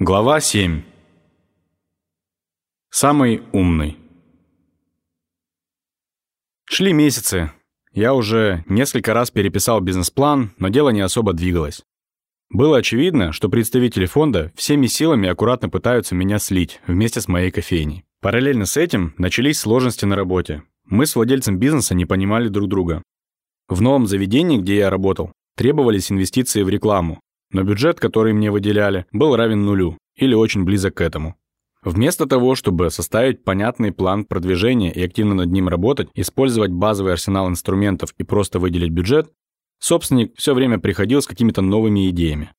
Глава 7. Самый умный. Шли месяцы. Я уже несколько раз переписал бизнес-план, но дело не особо двигалось. Было очевидно, что представители фонда всеми силами аккуратно пытаются меня слить вместе с моей кофейней. Параллельно с этим начались сложности на работе. Мы с владельцем бизнеса не понимали друг друга. В новом заведении, где я работал, требовались инвестиции в рекламу, но бюджет, который мне выделяли, был равен нулю или очень близок к этому. Вместо того, чтобы составить понятный план продвижения и активно над ним работать, использовать базовый арсенал инструментов и просто выделить бюджет, собственник все время приходил с какими-то новыми идеями.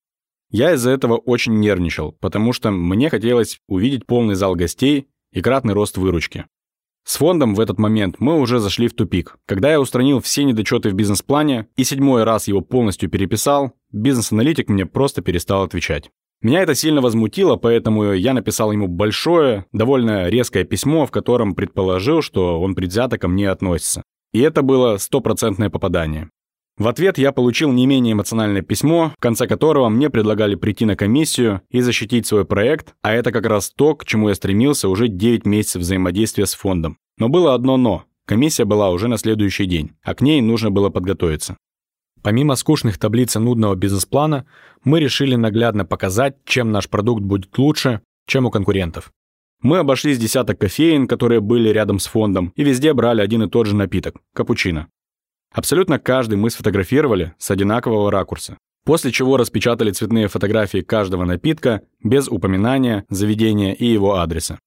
Я из-за этого очень нервничал, потому что мне хотелось увидеть полный зал гостей и кратный рост выручки. С фондом в этот момент мы уже зашли в тупик. Когда я устранил все недочеты в бизнес-плане и седьмой раз его полностью переписал, бизнес-аналитик мне просто перестал отвечать. Меня это сильно возмутило, поэтому я написал ему большое, довольно резкое письмо, в котором предположил, что он предвзято ко мне относится. И это было стопроцентное попадание. В ответ я получил не менее эмоциональное письмо, в конце которого мне предлагали прийти на комиссию и защитить свой проект, а это как раз то, к чему я стремился уже 9 месяцев взаимодействия с фондом. Но было одно «но». Комиссия была уже на следующий день, а к ней нужно было подготовиться. Помимо скучных таблиц и нудного бизнес-плана, мы решили наглядно показать, чем наш продукт будет лучше, чем у конкурентов. Мы обошли с десяток кофеин, которые были рядом с фондом, и везде брали один и тот же напиток – капучино. Абсолютно каждый мы сфотографировали с одинакового ракурса. После чего распечатали цветные фотографии каждого напитка без упоминания, заведения и его адреса.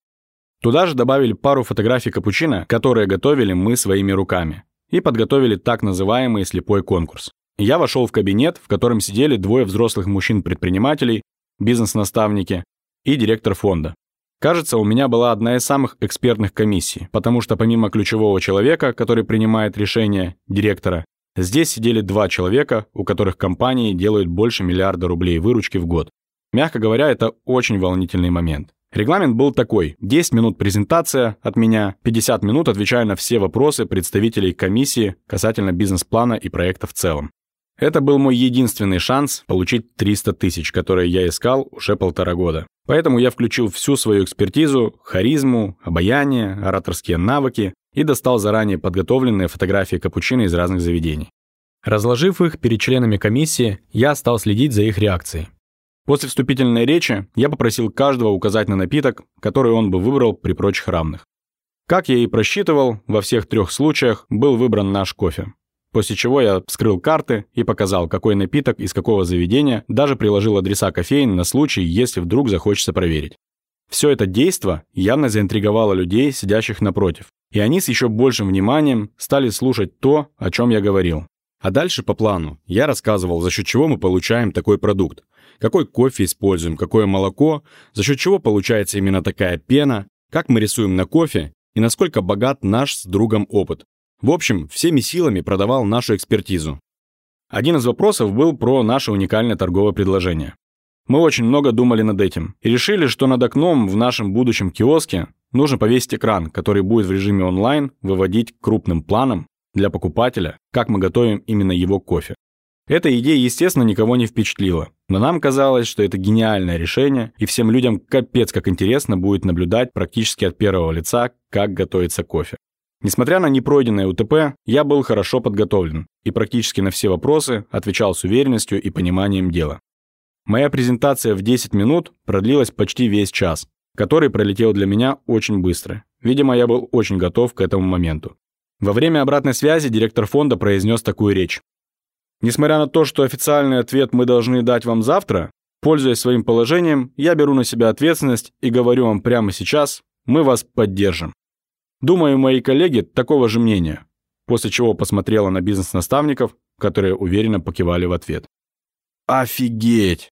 Туда же добавили пару фотографий капучино, которые готовили мы своими руками. И подготовили так называемый слепой конкурс. Я вошел в кабинет, в котором сидели двое взрослых мужчин-предпринимателей, бизнес-наставники и директор фонда. Кажется, у меня была одна из самых экспертных комиссий, потому что помимо ключевого человека, который принимает решение, директора, здесь сидели два человека, у которых компании делают больше миллиарда рублей выручки в год. Мягко говоря, это очень волнительный момент. Регламент был такой. 10 минут презентация от меня, 50 минут отвечаю на все вопросы представителей комиссии касательно бизнес-плана и проекта в целом. Это был мой единственный шанс получить 300 тысяч, которые я искал уже полтора года. Поэтому я включил всю свою экспертизу, харизму, обаяние, ораторские навыки и достал заранее подготовленные фотографии капучино из разных заведений. Разложив их перед членами комиссии, я стал следить за их реакцией. После вступительной речи я попросил каждого указать на напиток, который он бы выбрал при прочих равных. Как я и просчитывал, во всех трех случаях был выбран наш кофе. После чего я вскрыл карты и показал, какой напиток из какого заведения, даже приложил адреса кофеин на случай, если вдруг захочется проверить. Все это действо явно заинтриговало людей, сидящих напротив. И они с еще большим вниманием стали слушать то, о чем я говорил. А дальше по плану я рассказывал, за счет чего мы получаем такой продукт. Какой кофе используем, какое молоко, за счет чего получается именно такая пена, как мы рисуем на кофе и насколько богат наш с другом опыт. В общем, всеми силами продавал нашу экспертизу. Один из вопросов был про наше уникальное торговое предложение. Мы очень много думали над этим и решили, что над окном в нашем будущем киоске нужно повесить экран, который будет в режиме онлайн выводить крупным планом для покупателя, как мы готовим именно его кофе. Эта идея, естественно, никого не впечатлила, но нам казалось, что это гениальное решение, и всем людям капец как интересно будет наблюдать практически от первого лица, как готовится кофе. Несмотря на непройденное УТП, я был хорошо подготовлен и практически на все вопросы отвечал с уверенностью и пониманием дела. Моя презентация в 10 минут продлилась почти весь час, который пролетел для меня очень быстро. Видимо, я был очень готов к этому моменту. Во время обратной связи директор фонда произнес такую речь. Несмотря на то, что официальный ответ мы должны дать вам завтра, пользуясь своим положением, я беру на себя ответственность и говорю вам прямо сейчас, мы вас поддержим. Думаю, мои коллеги такого же мнения. После чего посмотрела на бизнес-наставников, которые уверенно покивали в ответ. Офигеть!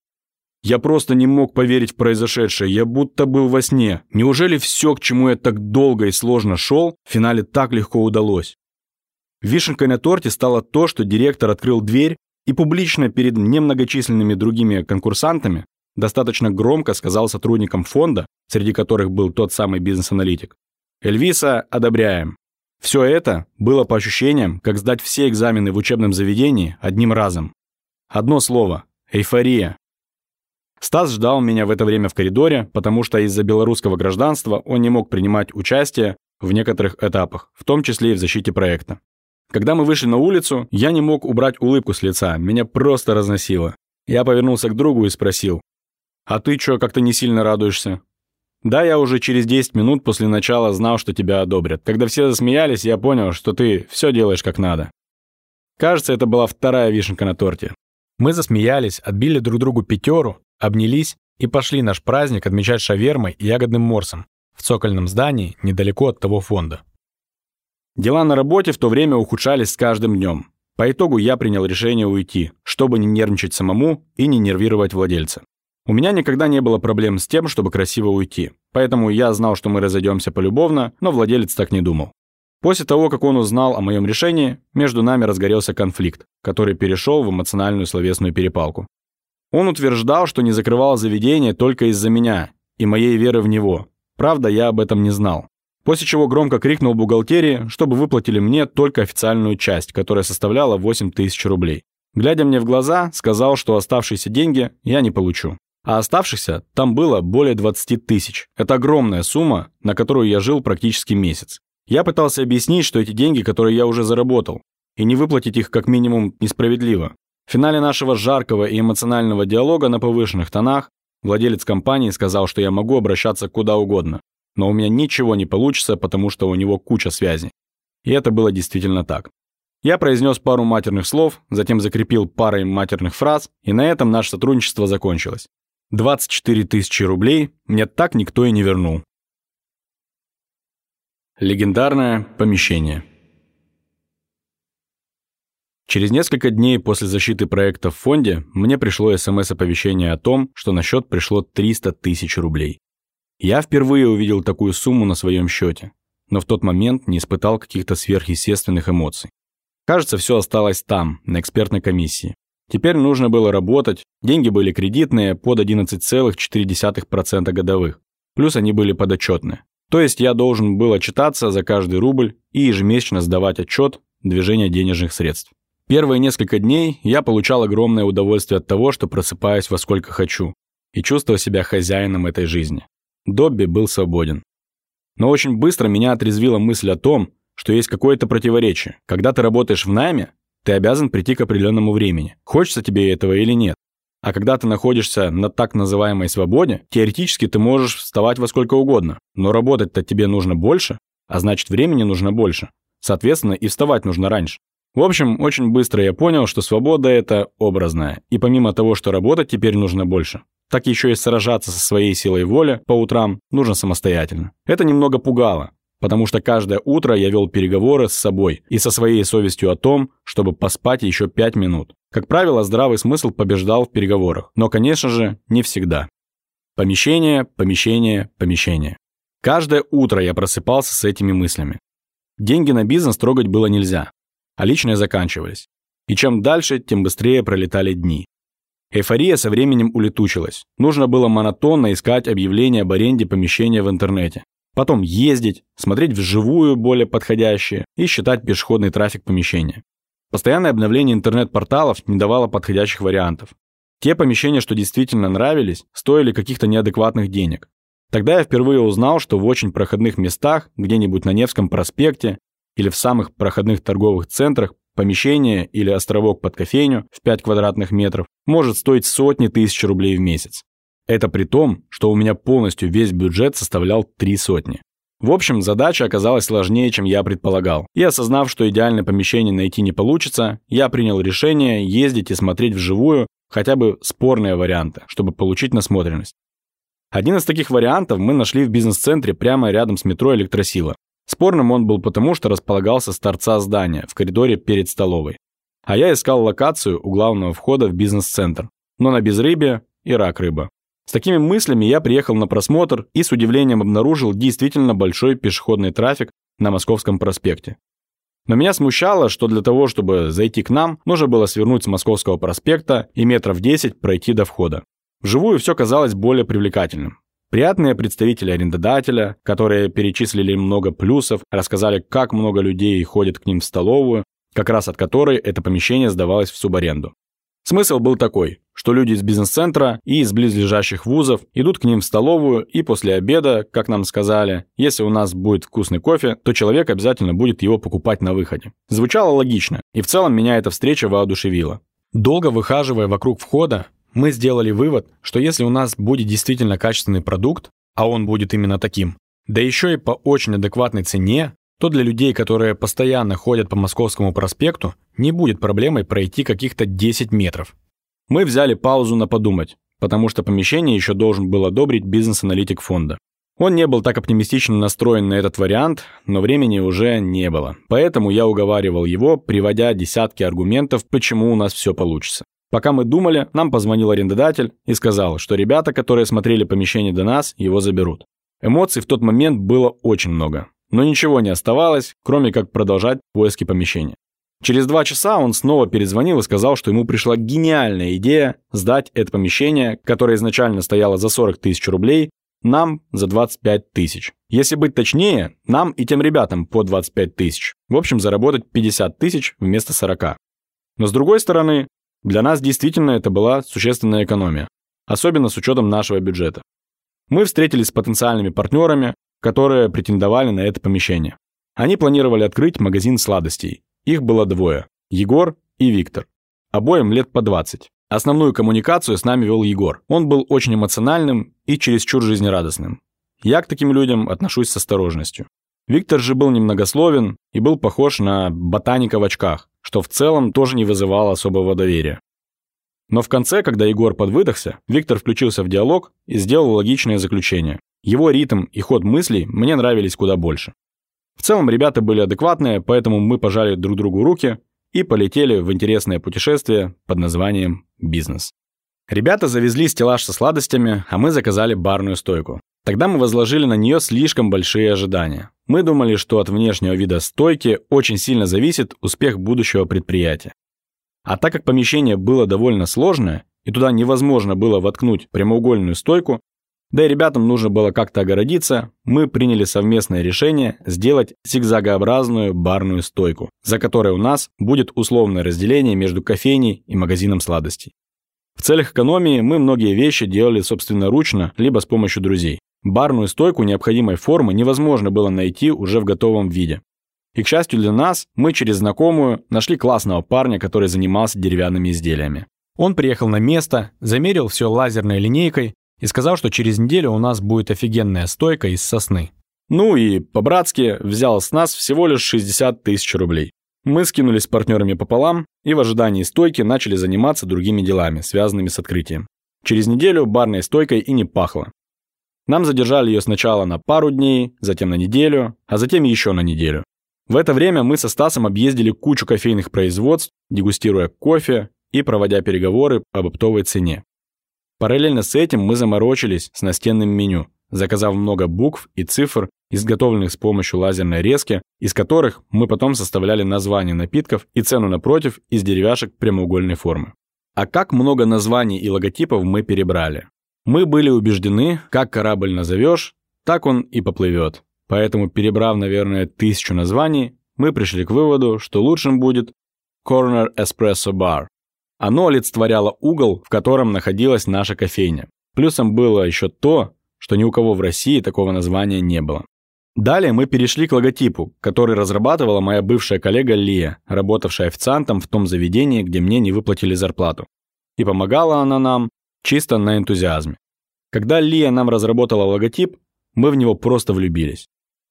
Я просто не мог поверить в произошедшее, я будто был во сне. Неужели все, к чему я так долго и сложно шел, в финале так легко удалось? Вишенкой на торте стало то, что директор открыл дверь и публично перед немногочисленными другими конкурсантами достаточно громко сказал сотрудникам фонда, среди которых был тот самый бизнес-аналитик, Эльвиса одобряем. Все это было по ощущениям, как сдать все экзамены в учебном заведении одним разом. Одно слово – эйфория. Стас ждал меня в это время в коридоре, потому что из-за белорусского гражданства он не мог принимать участие в некоторых этапах, в том числе и в защите проекта. Когда мы вышли на улицу, я не мог убрать улыбку с лица, меня просто разносило. Я повернулся к другу и спросил, «А ты чё, как-то не сильно радуешься?» «Да, я уже через 10 минут после начала знал, что тебя одобрят. Когда все засмеялись, я понял, что ты все делаешь как надо». Кажется, это была вторая вишенка на торте. Мы засмеялись, отбили друг другу пятеру, обнялись и пошли наш праздник отмечать шавермой и ягодным морсом в цокольном здании недалеко от того фонда. Дела на работе в то время ухудшались с каждым днем. По итогу я принял решение уйти, чтобы не нервничать самому и не нервировать владельца. У меня никогда не было проблем с тем, чтобы красиво уйти. Поэтому я знал, что мы разойдемся полюбовно, но владелец так не думал. После того, как он узнал о моем решении, между нами разгорелся конфликт, который перешел в эмоциональную словесную перепалку. Он утверждал, что не закрывал заведение только из-за меня и моей веры в него. Правда, я об этом не знал. После чего громко крикнул бухгалтерии, чтобы выплатили мне только официальную часть, которая составляла 8 тысяч рублей. Глядя мне в глаза, сказал, что оставшиеся деньги я не получу. А оставшихся там было более 20 тысяч. Это огромная сумма, на которую я жил практически месяц. Я пытался объяснить, что эти деньги, которые я уже заработал, и не выплатить их как минимум несправедливо. В финале нашего жаркого и эмоционального диалога на повышенных тонах владелец компании сказал, что я могу обращаться куда угодно, но у меня ничего не получится, потому что у него куча связей. И это было действительно так. Я произнес пару матерных слов, затем закрепил парой матерных фраз, и на этом наше сотрудничество закончилось. 24 тысячи рублей мне так никто и не вернул. Легендарное помещение. Через несколько дней после защиты проекта в фонде мне пришло СМС-оповещение о том, что на счет пришло 300 тысяч рублей. Я впервые увидел такую сумму на своем счете, но в тот момент не испытал каких-то сверхъестественных эмоций. Кажется, все осталось там, на экспертной комиссии. Теперь нужно было работать, деньги были кредитные под 11,4% годовых, плюс они были подотчетные. То есть я должен был отчитаться за каждый рубль и ежемесячно сдавать отчет движения денежных средств. Первые несколько дней я получал огромное удовольствие от того, что просыпаюсь во сколько хочу, и чувствовал себя хозяином этой жизни. Добби был свободен. Но очень быстро меня отрезвила мысль о том, что есть какое-то противоречие. Когда ты работаешь в найме, ты обязан прийти к определенному времени. Хочется тебе этого или нет. А когда ты находишься на так называемой свободе, теоретически ты можешь вставать во сколько угодно, но работать-то тебе нужно больше, а значит времени нужно больше. Соответственно, и вставать нужно раньше. В общем, очень быстро я понял, что свобода – это образная, и помимо того, что работать теперь нужно больше, так еще и сражаться со своей силой воли по утрам нужно самостоятельно. Это немного пугало, потому что каждое утро я вел переговоры с собой и со своей совестью о том, чтобы поспать еще пять минут. Как правило, здравый смысл побеждал в переговорах, но, конечно же, не всегда. Помещение, помещение, помещение. Каждое утро я просыпался с этими мыслями. Деньги на бизнес трогать было нельзя, а личные заканчивались. И чем дальше, тем быстрее пролетали дни. Эйфория со временем улетучилась. Нужно было монотонно искать объявления об аренде помещения в интернете. Потом ездить, смотреть вживую более подходящие и считать пешеходный трафик помещения. Постоянное обновление интернет-порталов не давало подходящих вариантов. Те помещения, что действительно нравились, стоили каких-то неадекватных денег. Тогда я впервые узнал, что в очень проходных местах, где-нибудь на Невском проспекте или в самых проходных торговых центрах, помещение или островок под кофейню в 5 квадратных метров может стоить сотни тысяч рублей в месяц. Это при том, что у меня полностью весь бюджет составлял три сотни. В общем, задача оказалась сложнее, чем я предполагал. И осознав, что идеальное помещение найти не получится, я принял решение ездить и смотреть вживую хотя бы спорные варианты, чтобы получить насмотренность. Один из таких вариантов мы нашли в бизнес-центре прямо рядом с метро «Электросила». Спорным он был потому, что располагался с торца здания, в коридоре перед столовой. А я искал локацию у главного входа в бизнес-центр, но на безрыбье и рак рыба. С такими мыслями я приехал на просмотр и с удивлением обнаружил действительно большой пешеходный трафик на Московском проспекте. Но меня смущало, что для того, чтобы зайти к нам, нужно было свернуть с Московского проспекта и метров 10 пройти до входа. Вживую все казалось более привлекательным. Приятные представители арендодателя, которые перечислили много плюсов, рассказали, как много людей ходит к ним в столовую, как раз от которой это помещение сдавалось в субаренду. Смысл был такой, что люди из бизнес-центра и из близлежащих вузов идут к ним в столовую и после обеда, как нам сказали, если у нас будет вкусный кофе, то человек обязательно будет его покупать на выходе. Звучало логично, и в целом меня эта встреча воодушевила. Долго выхаживая вокруг входа, мы сделали вывод, что если у нас будет действительно качественный продукт, а он будет именно таким, да еще и по очень адекватной цене, то для людей, которые постоянно ходят по Московскому проспекту, не будет проблемой пройти каких-то 10 метров. Мы взяли паузу на подумать, потому что помещение еще должен был одобрить бизнес-аналитик фонда. Он не был так оптимистично настроен на этот вариант, но времени уже не было. Поэтому я уговаривал его, приводя десятки аргументов, почему у нас все получится. Пока мы думали, нам позвонил арендодатель и сказал, что ребята, которые смотрели помещение до нас, его заберут. Эмоций в тот момент было очень много. Но ничего не оставалось, кроме как продолжать поиски помещения. Через два часа он снова перезвонил и сказал, что ему пришла гениальная идея сдать это помещение, которое изначально стояло за 40 тысяч рублей, нам за 25 тысяч. Если быть точнее, нам и тем ребятам по 25 тысяч. В общем, заработать 50 тысяч вместо 40. Но с другой стороны, для нас действительно это была существенная экономия, особенно с учетом нашего бюджета. Мы встретились с потенциальными партнерами, которые претендовали на это помещение. Они планировали открыть магазин сладостей. Их было двое – Егор и Виктор. Обоим лет по 20. Основную коммуникацию с нами вел Егор. Он был очень эмоциональным и чересчур жизнерадостным. Я к таким людям отношусь с осторожностью. Виктор же был немногословен и был похож на ботаника в очках, что в целом тоже не вызывало особого доверия. Но в конце, когда Егор подвыдохся, Виктор включился в диалог и сделал логичное заключение. Его ритм и ход мыслей мне нравились куда больше. В целом ребята были адекватные, поэтому мы пожали друг другу руки и полетели в интересное путешествие под названием «Бизнес». Ребята завезли стеллаж со сладостями, а мы заказали барную стойку. Тогда мы возложили на нее слишком большие ожидания. Мы думали, что от внешнего вида стойки очень сильно зависит успех будущего предприятия. А так как помещение было довольно сложное, и туда невозможно было воткнуть прямоугольную стойку, да и ребятам нужно было как-то огородиться, мы приняли совместное решение сделать зигзагообразную барную стойку, за которой у нас будет условное разделение между кофейней и магазином сладостей. В целях экономии мы многие вещи делали собственноручно, либо с помощью друзей. Барную стойку необходимой формы невозможно было найти уже в готовом виде. И, к счастью для нас, мы через знакомую нашли классного парня, который занимался деревянными изделиями. Он приехал на место, замерил все лазерной линейкой и сказал, что через неделю у нас будет офигенная стойка из сосны. Ну и, по-братски, взял с нас всего лишь 60 тысяч рублей. Мы скинулись с партнерами пополам и в ожидании стойки начали заниматься другими делами, связанными с открытием. Через неделю барной стойкой и не пахло. Нам задержали ее сначала на пару дней, затем на неделю, а затем еще на неделю. В это время мы со Стасом объездили кучу кофейных производств, дегустируя кофе и проводя переговоры об оптовой цене. Параллельно с этим мы заморочились с настенным меню, заказав много букв и цифр, изготовленных с помощью лазерной резки, из которых мы потом составляли названия напитков и цену напротив из деревяшек прямоугольной формы. А как много названий и логотипов мы перебрали. Мы были убеждены, как корабль назовешь, так он и поплывет. Поэтому, перебрав, наверное, тысячу названий, мы пришли к выводу, что лучшим будет Corner Espresso Bar, оно олицетворяло угол, в котором находилась наша кофейня. Плюсом было еще то, что ни у кого в России такого названия не было. Далее мы перешли к логотипу, который разрабатывала моя бывшая коллега Лия, работавшая официантом в том заведении, где мне не выплатили зарплату. И помогала она нам чисто на энтузиазме. Когда Лия нам разработала логотип, мы в него просто влюбились.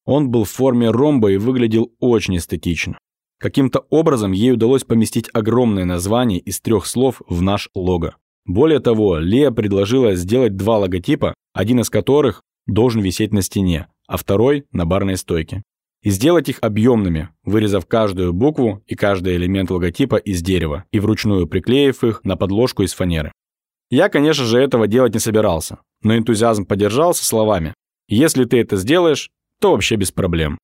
Он был в форме ромба и выглядел очень эстетично. Каким-то образом ей удалось поместить огромное название из трех слов в наш лого. Более того, Лея предложила сделать два логотипа, один из которых должен висеть на стене, а второй – на барной стойке. И сделать их объемными, вырезав каждую букву и каждый элемент логотипа из дерева и вручную приклеив их на подложку из фанеры. Я, конечно же, этого делать не собирался, но энтузиазм поддержался словами «Если ты это сделаешь, то вообще без проблем».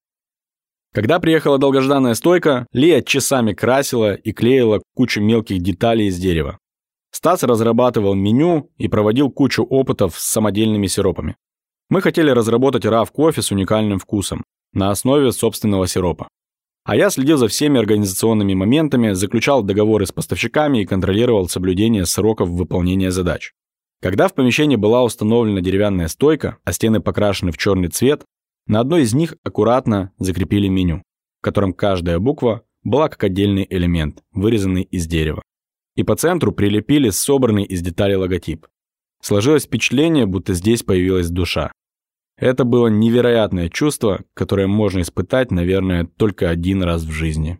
Когда приехала долгожданная стойка, Лия часами красила и клеила кучу мелких деталей из дерева. Стас разрабатывал меню и проводил кучу опытов с самодельными сиропами. Мы хотели разработать RAV кофе с уникальным вкусом на основе собственного сиропа. А я следил за всеми организационными моментами, заключал договоры с поставщиками и контролировал соблюдение сроков выполнения задач. Когда в помещении была установлена деревянная стойка, а стены покрашены в черный цвет, на одной из них аккуратно закрепили меню, в котором каждая буква была как отдельный элемент, вырезанный из дерева. И по центру прилепили собранный из деталей логотип. Сложилось впечатление, будто здесь появилась душа. Это было невероятное чувство, которое можно испытать, наверное, только один раз в жизни.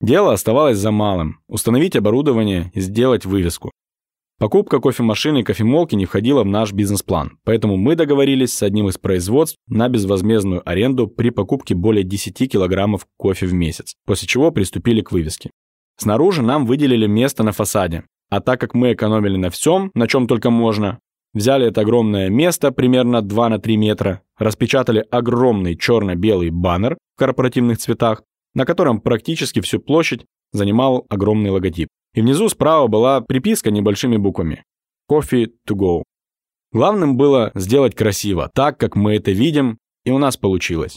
Дело оставалось за малым – установить оборудование и сделать вывеску. Покупка кофемашины и кофемолки не входила в наш бизнес-план, поэтому мы договорились с одним из производств на безвозмездную аренду при покупке более 10 килограммов кофе в месяц, после чего приступили к вывеске. Снаружи нам выделили место на фасаде, а так как мы экономили на всем, на чем только можно, Взяли это огромное место, примерно 2 на 3 метра, распечатали огромный черно-белый баннер в корпоративных цветах, на котором практически всю площадь занимал огромный логотип. И внизу справа была приписка небольшими буквами «Coffee to go». Главным было сделать красиво, так, как мы это видим, и у нас получилось.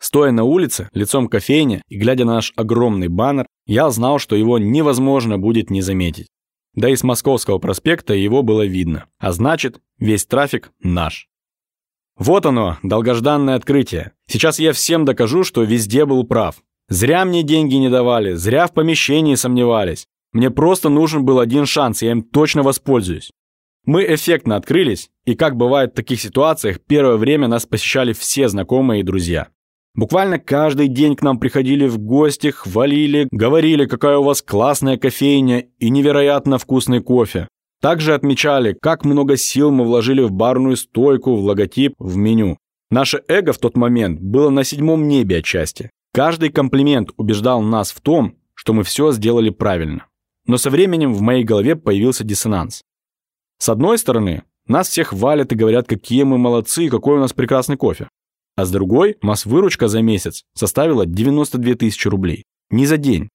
Стоя на улице, лицом к кофейне и глядя на наш огромный баннер, я знал, что его невозможно будет не заметить. Да и с Московского проспекта его было видно. А значит, весь трафик наш. Вот оно, долгожданное открытие. Сейчас я всем докажу, что везде был прав. Зря мне деньги не давали, зря в помещении сомневались. Мне просто нужен был один шанс, я им точно воспользуюсь. Мы эффектно открылись, и как бывает в таких ситуациях, первое время нас посещали все знакомые и друзья. Буквально каждый день к нам приходили в гости, хвалили, говорили, какая у вас классная кофейня и невероятно вкусный кофе. Также отмечали, как много сил мы вложили в барную стойку, в логотип, в меню. Наше эго в тот момент было на седьмом небе отчасти. Каждый комплимент убеждал нас в том, что мы все сделали правильно. Но со временем в моей голове появился диссонанс. С одной стороны, нас всех хвалят и говорят, какие мы молодцы и какой у нас прекрасный кофе. А с другой, масс-выручка за месяц составила 92 тысячи рублей. Не за день,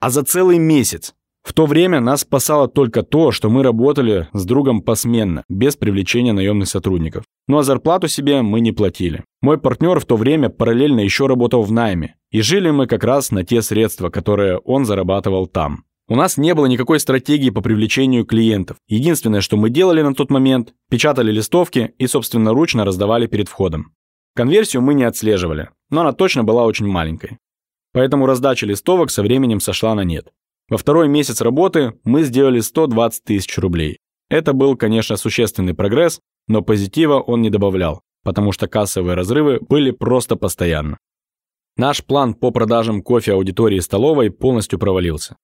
а за целый месяц. В то время нас спасало только то, что мы работали с другом посменно, без привлечения наемных сотрудников. Ну а зарплату себе мы не платили. Мой партнер в то время параллельно еще работал в найме. И жили мы как раз на те средства, которые он зарабатывал там. У нас не было никакой стратегии по привлечению клиентов. Единственное, что мы делали на тот момент, печатали листовки и собственноручно раздавали перед входом. Конверсию мы не отслеживали, но она точно была очень маленькой. Поэтому раздача листовок со временем сошла на нет. Во второй месяц работы мы сделали 120 тысяч рублей. Это был, конечно, существенный прогресс, но позитива он не добавлял, потому что кассовые разрывы были просто постоянно. Наш план по продажам кофе аудитории столовой полностью провалился.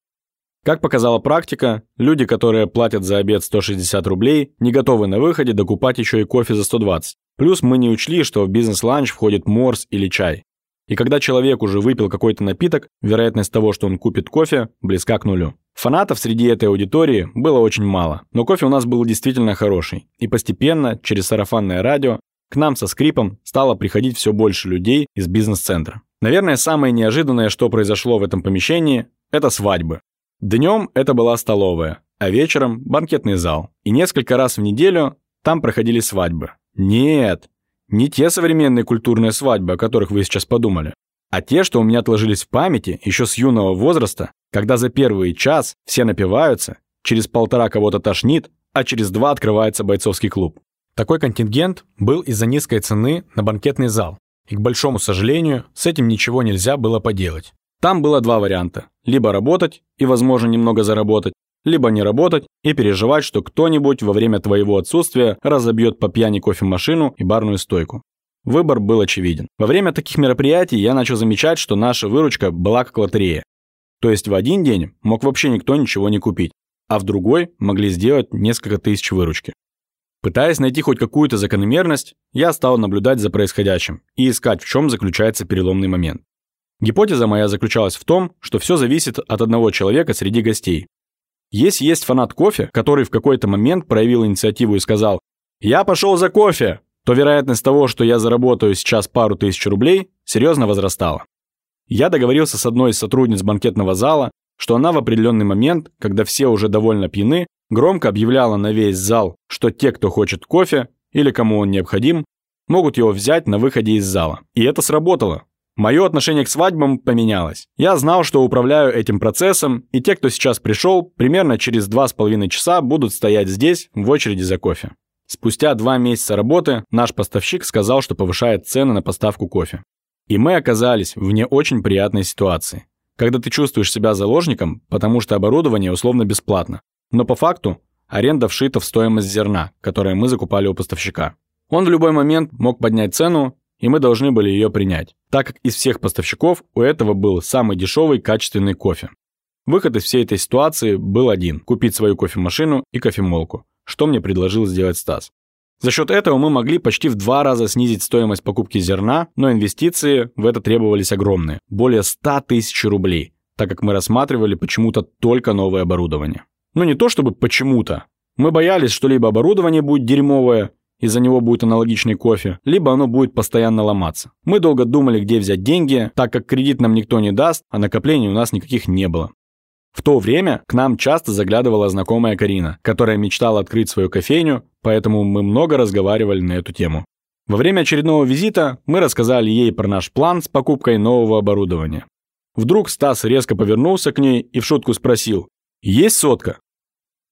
Как показала практика, люди, которые платят за обед 160 рублей, не готовы на выходе докупать еще и кофе за 120. Плюс мы не учли, что в бизнес-ланч входит морс или чай. И когда человек уже выпил какой-то напиток, вероятность того, что он купит кофе, близка к нулю. Фанатов среди этой аудитории было очень мало, но кофе у нас был действительно хороший. И постепенно, через сарафанное радио, к нам со скрипом стало приходить все больше людей из бизнес-центра. Наверное, самое неожиданное, что произошло в этом помещении, это свадьбы. Днем это была столовая, а вечером – банкетный зал. И несколько раз в неделю там проходили свадьбы. Нет, не те современные культурные свадьбы, о которых вы сейчас подумали, а те, что у меня отложились в памяти еще с юного возраста, когда за первый час все напиваются, через полтора кого-то тошнит, а через два открывается бойцовский клуб. Такой контингент был из-за низкой цены на банкетный зал, и, к большому сожалению, с этим ничего нельзя было поделать. Там было два варианта. Либо работать и, возможно, немного заработать, либо не работать и переживать, что кто-нибудь во время твоего отсутствия разобьет по пьяни кофемашину и барную стойку. Выбор был очевиден. Во время таких мероприятий я начал замечать, что наша выручка была как лотерея. То есть в один день мог вообще никто ничего не купить, а в другой могли сделать несколько тысяч выручки. Пытаясь найти хоть какую-то закономерность, я стал наблюдать за происходящим и искать, в чем заключается переломный момент. Гипотеза моя заключалась в том, что все зависит от одного человека среди гостей. Если есть фанат кофе, который в какой-то момент проявил инициативу и сказал «Я пошел за кофе», то вероятность того, что я заработаю сейчас пару тысяч рублей, серьезно возрастала. Я договорился с одной из сотрудниц банкетного зала, что она в определенный момент, когда все уже довольно пьяны, громко объявляла на весь зал, что те, кто хочет кофе или кому он необходим, могут его взять на выходе из зала. И это сработало. Мое отношение к свадьбам поменялось. Я знал, что управляю этим процессом, и те, кто сейчас пришел, примерно через 2,5 часа будут стоять здесь в очереди за кофе. Спустя два месяца работы наш поставщик сказал, что повышает цены на поставку кофе. И мы оказались в не очень приятной ситуации. Когда ты чувствуешь себя заложником, потому что оборудование условно бесплатно. Но по факту аренда вшита в стоимость зерна, которое мы закупали у поставщика. Он в любой момент мог поднять цену, и мы должны были ее принять, так как из всех поставщиков у этого был самый дешевый качественный кофе. Выход из всей этой ситуации был один – купить свою кофемашину и кофемолку, что мне предложил сделать Стас. За счет этого мы могли почти в два раза снизить стоимость покупки зерна, но инвестиции в это требовались огромные – более 100 тысяч рублей, так как мы рассматривали почему-то только новое оборудование. Ну не то чтобы почему-то. Мы боялись, что либо оборудование будет дерьмовое, из-за него будет аналогичный кофе, либо оно будет постоянно ломаться. Мы долго думали, где взять деньги, так как кредит нам никто не даст, а накоплений у нас никаких не было. В то время к нам часто заглядывала знакомая Карина, которая мечтала открыть свою кофейню, поэтому мы много разговаривали на эту тему. Во время очередного визита мы рассказали ей про наш план с покупкой нового оборудования. Вдруг Стас резко повернулся к ней и в шутку спросил «Есть сотка?»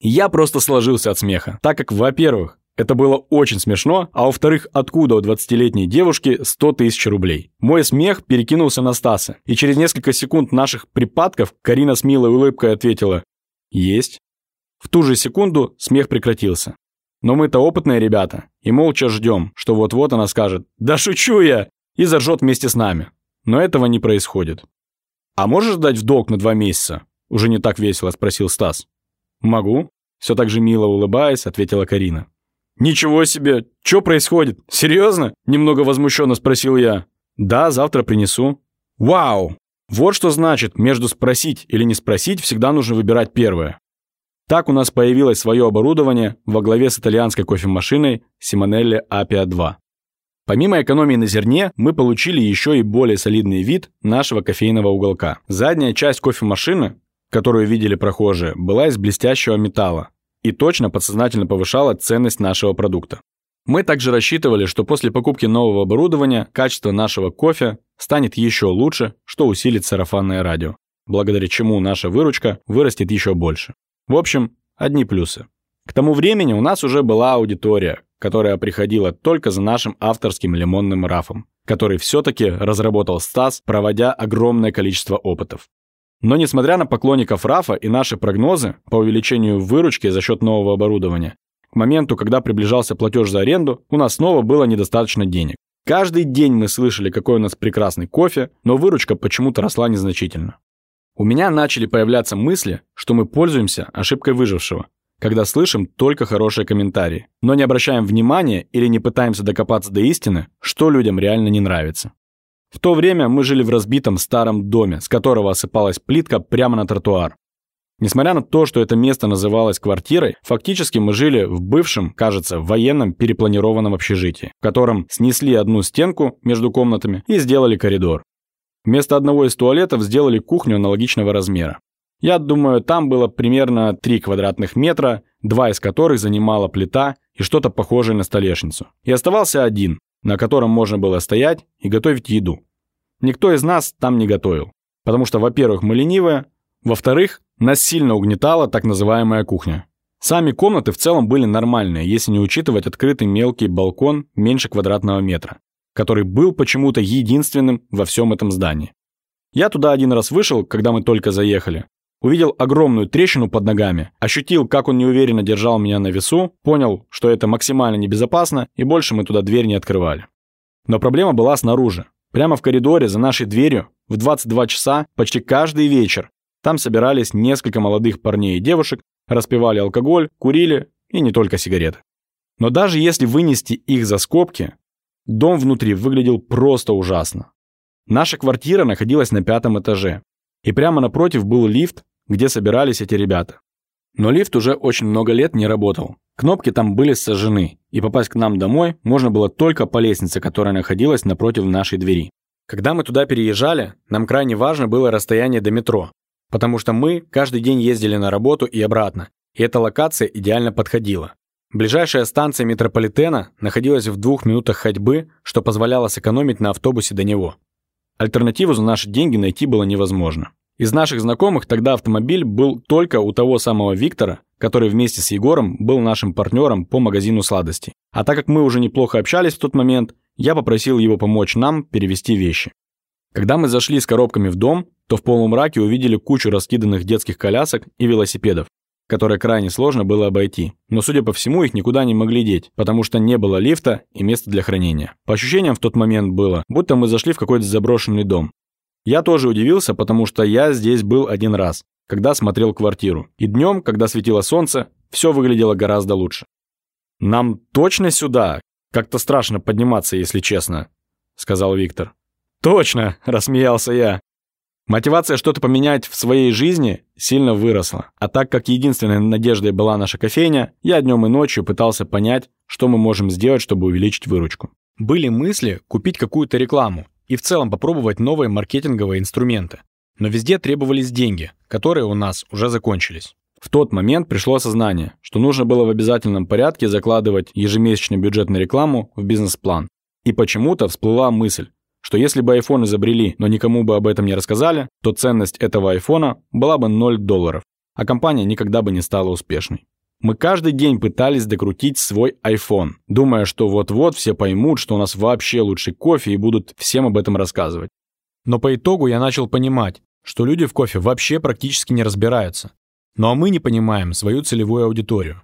Я просто сложился от смеха, так как, во-первых, это было очень смешно, а во-вторых, откуда у 20-летней девушки 100 тысяч рублей? Мой смех перекинулся на Стаса, и через несколько секунд наших припадков Карина с милой улыбкой ответила «Есть». В ту же секунду смех прекратился. Но мы-то опытные ребята, и молча ждем, что вот-вот она скажет «Да шучу я!» и заржет вместе с нами. Но этого не происходит. «А можешь дать в долг на два месяца?» Уже не так весело спросил Стас. «Могу», все так же мило улыбаясь, ответила Карина. «Ничего себе! Что происходит? Серьезно?» Немного возмущенно спросил я. «Да, завтра принесу». «Вау! Вот что значит, между спросить или не спросить всегда нужно выбирать первое. Так у нас появилось свое оборудование во главе с итальянской кофемашиной Simonelli Apia 2. Помимо экономии на зерне, мы получили еще и более солидный вид нашего кофейного уголка. Задняя часть кофемашины, которую видели прохожие, была из блестящего металла, и точно подсознательно повышала ценность нашего продукта. Мы также рассчитывали, что после покупки нового оборудования качество нашего кофе станет еще лучше, что усилит сарафанное радио, благодаря чему наша выручка вырастет еще больше. В общем, одни плюсы. К тому времени у нас уже была аудитория, которая приходила только за нашим авторским лимонным рафом, который все-таки разработал Стас, проводя огромное количество опытов. Но несмотря на поклонников Рафа и наши прогнозы по увеличению выручки за счет нового оборудования, к моменту, когда приближался платеж за аренду, у нас снова было недостаточно денег. Каждый день мы слышали, какой у нас прекрасный кофе, но выручка почему-то росла незначительно. У меня начали появляться мысли, что мы пользуемся ошибкой выжившего, когда слышим только хорошие комментарии, но не обращаем внимания или не пытаемся докопаться до истины, что людям реально не нравится. В то время мы жили в разбитом старом доме, с которого осыпалась плитка прямо на тротуар. Несмотря на то, что это место называлось квартирой, фактически мы жили в бывшем, кажется, военном перепланированном общежитии, в котором снесли одну стенку между комнатами и сделали коридор. Вместо одного из туалетов сделали кухню аналогичного размера. Я думаю, там было примерно 3 квадратных метра, два из которых занимала плита и что-то похожее на столешницу. И оставался один, на котором можно было стоять и готовить еду. Никто из нас там не готовил, потому что, во-первых, мы ленивые, во-вторых, нас сильно угнетала так называемая кухня. Сами комнаты в целом были нормальные, если не учитывать открытый мелкий балкон меньше квадратного метра, который был почему-то единственным во всем этом здании. Я туда один раз вышел, когда мы только заехали, Увидел огромную трещину под ногами, ощутил, как он неуверенно держал меня на весу, понял, что это максимально небезопасно, и больше мы туда дверь не открывали. Но проблема была снаружи. Прямо в коридоре за нашей дверью в 22 часа почти каждый вечер там собирались несколько молодых парней и девушек, распивали алкоголь, курили и не только сигареты. Но даже если вынести их за скобки, дом внутри выглядел просто ужасно. Наша квартира находилась на пятом этаже, и прямо напротив был лифт, где собирались эти ребята. Но лифт уже очень много лет не работал. Кнопки там были сожжены, и попасть к нам домой можно было только по лестнице, которая находилась напротив нашей двери. Когда мы туда переезжали, нам крайне важно было расстояние до метро, потому что мы каждый день ездили на работу и обратно, и эта локация идеально подходила. Ближайшая станция метрополитена находилась в двух минутах ходьбы, что позволяло сэкономить на автобусе до него. Альтернативу за наши деньги найти было невозможно. Из наших знакомых тогда автомобиль был только у того самого Виктора, который вместе с Егором был нашим партнером по магазину сладостей. А так как мы уже неплохо общались в тот момент, я попросил его помочь нам перевести вещи. Когда мы зашли с коробками в дом, то в полумраке увидели кучу раскиданных детских колясок и велосипедов, которые крайне сложно было обойти. Но, судя по всему, их никуда не могли деть, потому что не было лифта и места для хранения. По ощущениям в тот момент было, будто мы зашли в какой-то заброшенный дом. Я тоже удивился, потому что я здесь был один раз, когда смотрел квартиру. И днем, когда светило солнце, все выглядело гораздо лучше. «Нам точно сюда? Как-то страшно подниматься, если честно», — сказал Виктор. «Точно!» – рассмеялся я. Мотивация что-то поменять в своей жизни сильно выросла. А так как единственной надеждой была наша кофейня, я днем и ночью пытался понять, что мы можем сделать, чтобы увеличить выручку. Были мысли купить какую-то рекламу и в целом попробовать новые маркетинговые инструменты. Но везде требовались деньги, которые у нас уже закончились. В тот момент пришло осознание, что нужно было в обязательном порядке закладывать ежемесячный бюджет на рекламу в бизнес-план. И почему-то всплыла мысль, что если бы iPhone изобрели, но никому бы об этом не рассказали, то ценность этого айфона была бы 0 долларов, а компания никогда бы не стала успешной. Мы каждый день пытались докрутить свой iPhone, думая, что вот-вот все поймут, что у нас вообще лучший кофе и будут всем об этом рассказывать. Но по итогу я начал понимать, что люди в кофе вообще практически не разбираются. Ну а мы не понимаем свою целевую аудиторию.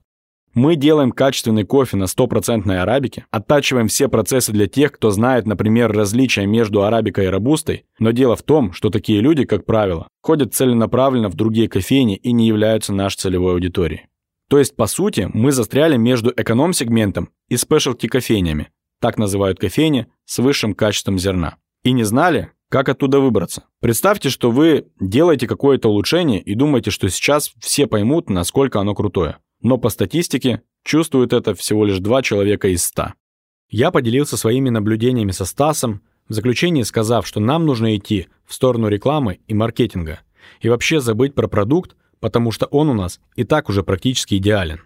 Мы делаем качественный кофе на стопроцентной арабике, оттачиваем все процессы для тех, кто знает, например, различия между арабикой и робустой, но дело в том, что такие люди, как правило, ходят целенаправленно в другие кофейни и не являются нашей целевой аудиторией. То есть, по сути, мы застряли между эконом-сегментом и спешлти кофейнями, так называют кофейни с высшим качеством зерна. И не знали, как оттуда выбраться. Представьте, что вы делаете какое-то улучшение и думаете, что сейчас все поймут, насколько оно крутое но по статистике чувствуют это всего лишь два человека из ста. Я поделился своими наблюдениями со Стасом, в заключении сказав, что нам нужно идти в сторону рекламы и маркетинга, и вообще забыть про продукт, потому что он у нас и так уже практически идеален.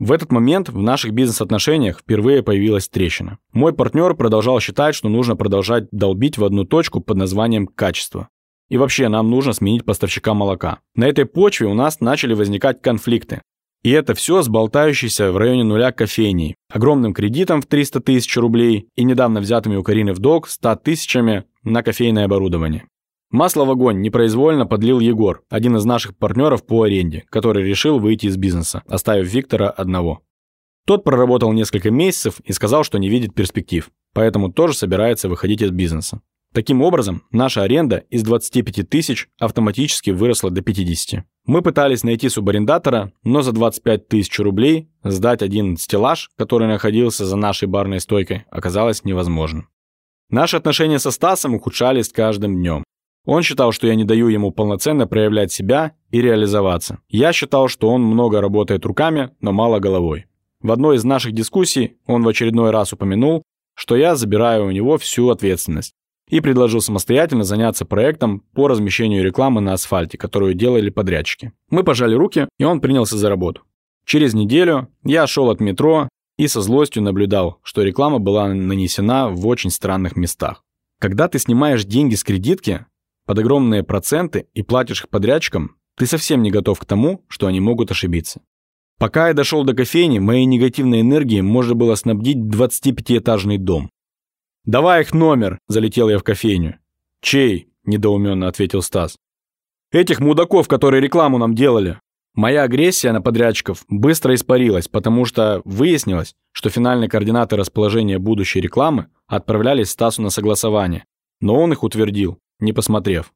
В этот момент в наших бизнес-отношениях впервые появилась трещина. Мой партнер продолжал считать, что нужно продолжать долбить в одну точку под названием «качество». И вообще нам нужно сменить поставщика молока. На этой почве у нас начали возникать конфликты, и это все с болтающейся в районе нуля кофейней, огромным кредитом в 300 тысяч рублей и недавно взятыми у Карины в долг 100 тысячами на кофейное оборудование. Масло в огонь непроизвольно подлил Егор, один из наших партнеров по аренде, который решил выйти из бизнеса, оставив Виктора одного. Тот проработал несколько месяцев и сказал, что не видит перспектив, поэтому тоже собирается выходить из бизнеса. Таким образом, наша аренда из 25 тысяч автоматически выросла до 50. Мы пытались найти субарендатора, но за 25 тысяч рублей сдать один стеллаж, который находился за нашей барной стойкой, оказалось невозможно. Наши отношения со Стасом ухудшались с каждым днем. Он считал, что я не даю ему полноценно проявлять себя и реализоваться. Я считал, что он много работает руками, но мало головой. В одной из наших дискуссий он в очередной раз упомянул, что я забираю у него всю ответственность и предложил самостоятельно заняться проектом по размещению рекламы на асфальте, которую делали подрядчики. Мы пожали руки, и он принялся за работу. Через неделю я шел от метро и со злостью наблюдал, что реклама была нанесена в очень странных местах. Когда ты снимаешь деньги с кредитки под огромные проценты и платишь их подрядчикам, ты совсем не готов к тому, что они могут ошибиться. Пока я дошел до кофейни, моей негативной энергией можно было снабдить 25-этажный дом. «Давай их номер!» – залетел я в кофейню. «Чей?» – недоуменно ответил Стас. «Этих мудаков, которые рекламу нам делали!» Моя агрессия на подрядчиков быстро испарилась, потому что выяснилось, что финальные координаты расположения будущей рекламы отправлялись Стасу на согласование, но он их утвердил, не посмотрев.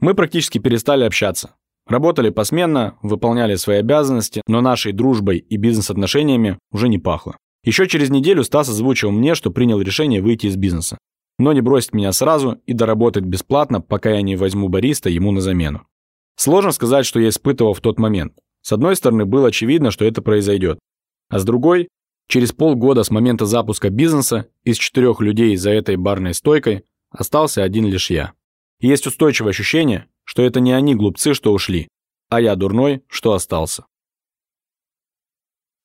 Мы практически перестали общаться. Работали посменно, выполняли свои обязанности, но нашей дружбой и бизнес-отношениями уже не пахло. Еще через неделю Стас озвучил мне, что принял решение выйти из бизнеса. Но не бросить меня сразу и доработать бесплатно, пока я не возьму бариста ему на замену. Сложно сказать, что я испытывал в тот момент. С одной стороны, было очевидно, что это произойдет. А с другой, через полгода с момента запуска бизнеса из четырех людей за этой барной стойкой остался один лишь я. Есть устойчивое ощущение, что это не они глупцы, что ушли, а я дурной, что остался.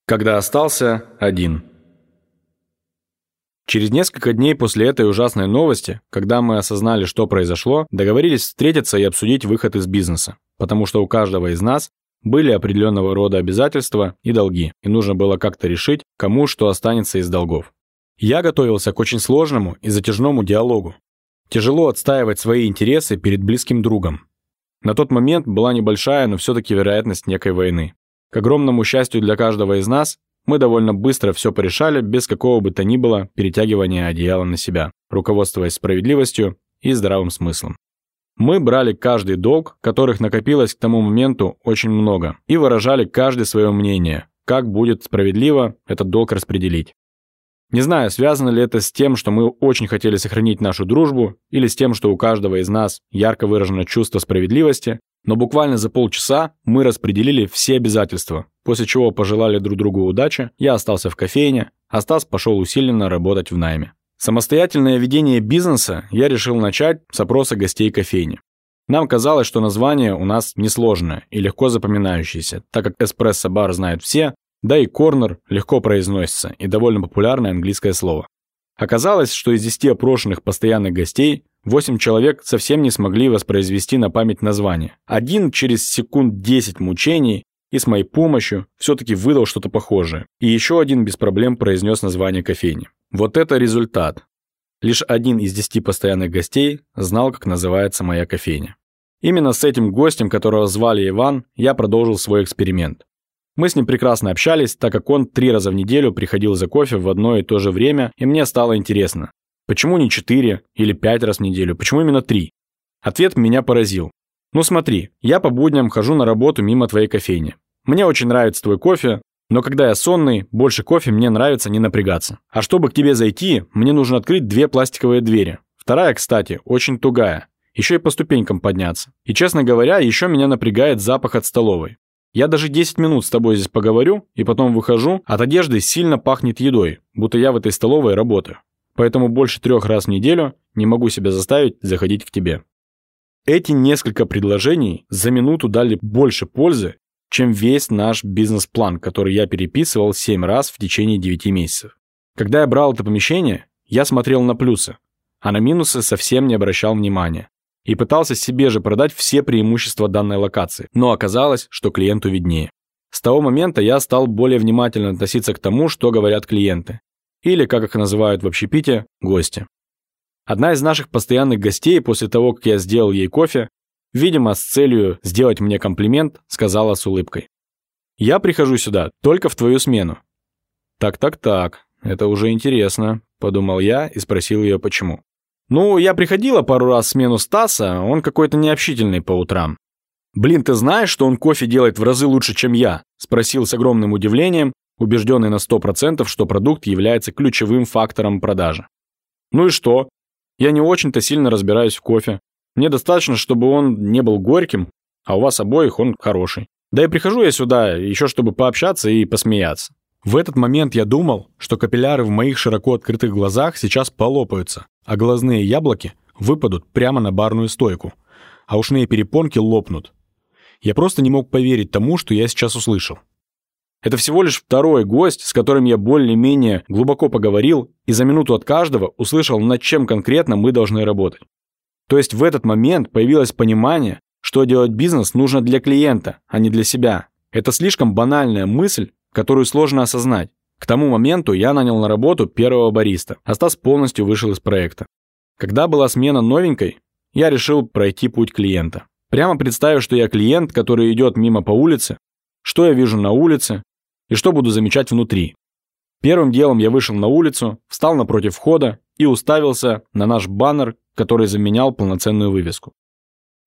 Когда остался один. Через несколько дней после этой ужасной новости, когда мы осознали, что произошло, договорились встретиться и обсудить выход из бизнеса, потому что у каждого из нас были определенного рода обязательства и долги, и нужно было как-то решить, кому что останется из долгов. Я готовился к очень сложному и затяжному диалогу. Тяжело отстаивать свои интересы перед близким другом. На тот момент была небольшая, но все-таки вероятность некой войны. К огромному счастью для каждого из нас, мы довольно быстро все порешали без какого бы то ни было перетягивания одеяла на себя, руководствуясь справедливостью и здравым смыслом. Мы брали каждый долг, которых накопилось к тому моменту очень много, и выражали каждое свое мнение, как будет справедливо этот долг распределить. Не знаю, связано ли это с тем, что мы очень хотели сохранить нашу дружбу, или с тем, что у каждого из нас ярко выражено чувство справедливости, но буквально за полчаса мы распределили все обязательства, после чего пожелали друг другу удачи, я остался в кофейне, а Стас пошел усиленно работать в найме. Самостоятельное ведение бизнеса я решил начать с опроса гостей кофейни. Нам казалось, что название у нас несложное и легко запоминающееся, так как эспрессо-бар знают все, да и корнер легко произносится и довольно популярное английское слово. Оказалось, что из 10 опрошенных постоянных гостей 8 человек совсем не смогли воспроизвести на память название. Один через секунд 10 мучений и с моей помощью все-таки выдал что-то похожее. И еще один без проблем произнес название кофейни. Вот это результат. Лишь один из 10 постоянных гостей знал, как называется моя кофейня. Именно с этим гостем, которого звали Иван, я продолжил свой эксперимент. Мы с ним прекрасно общались, так как он три раза в неделю приходил за кофе в одно и то же время, и мне стало интересно. Почему не четыре или пять раз в неделю? Почему именно три? Ответ меня поразил. Ну смотри, я по будням хожу на работу мимо твоей кофейни. Мне очень нравится твой кофе, но когда я сонный, больше кофе мне нравится не напрягаться. А чтобы к тебе зайти, мне нужно открыть две пластиковые двери. Вторая, кстати, очень тугая. Еще и по ступенькам подняться. И, честно говоря, еще меня напрягает запах от столовой. Я даже 10 минут с тобой здесь поговорю, и потом выхожу, от одежды сильно пахнет едой, будто я в этой столовой работаю. Поэтому больше трех раз в неделю не могу себя заставить заходить к тебе. Эти несколько предложений за минуту дали больше пользы, чем весь наш бизнес-план, который я переписывал 7 раз в течение 9 месяцев. Когда я брал это помещение, я смотрел на плюсы, а на минусы совсем не обращал внимания и пытался себе же продать все преимущества данной локации, но оказалось, что клиенту виднее. С того момента я стал более внимательно относиться к тому, что говорят клиенты, или, как их называют в общепите, гости. Одна из наших постоянных гостей после того, как я сделал ей кофе, видимо, с целью сделать мне комплимент, сказала с улыбкой. «Я прихожу сюда только в твою смену». «Так-так-так, это уже интересно», – подумал я и спросил ее, почему. Ну, я приходила пару раз в смену Стаса, он какой-то необщительный по утрам. «Блин, ты знаешь, что он кофе делает в разы лучше, чем я?» – спросил с огромным удивлением, убежденный на 100%, что продукт является ключевым фактором продажи. «Ну и что? Я не очень-то сильно разбираюсь в кофе. Мне достаточно, чтобы он не был горьким, а у вас обоих он хороший. Да и прихожу я сюда еще, чтобы пообщаться и посмеяться». В этот момент я думал, что капилляры в моих широко открытых глазах сейчас полопаются, а глазные яблоки выпадут прямо на барную стойку, а ушные перепонки лопнут. Я просто не мог поверить тому, что я сейчас услышал. Это всего лишь второй гость, с которым я более-менее глубоко поговорил и за минуту от каждого услышал, над чем конкретно мы должны работать. То есть в этот момент появилось понимание, что делать бизнес нужно для клиента, а не для себя. Это слишком банальная мысль, которую сложно осознать. К тому моменту я нанял на работу первого бариста, а Стас полностью вышел из проекта. Когда была смена новенькой, я решил пройти путь клиента. Прямо представив, что я клиент, который идет мимо по улице, что я вижу на улице и что буду замечать внутри. Первым делом я вышел на улицу, встал напротив входа и уставился на наш баннер, который заменял полноценную вывеску.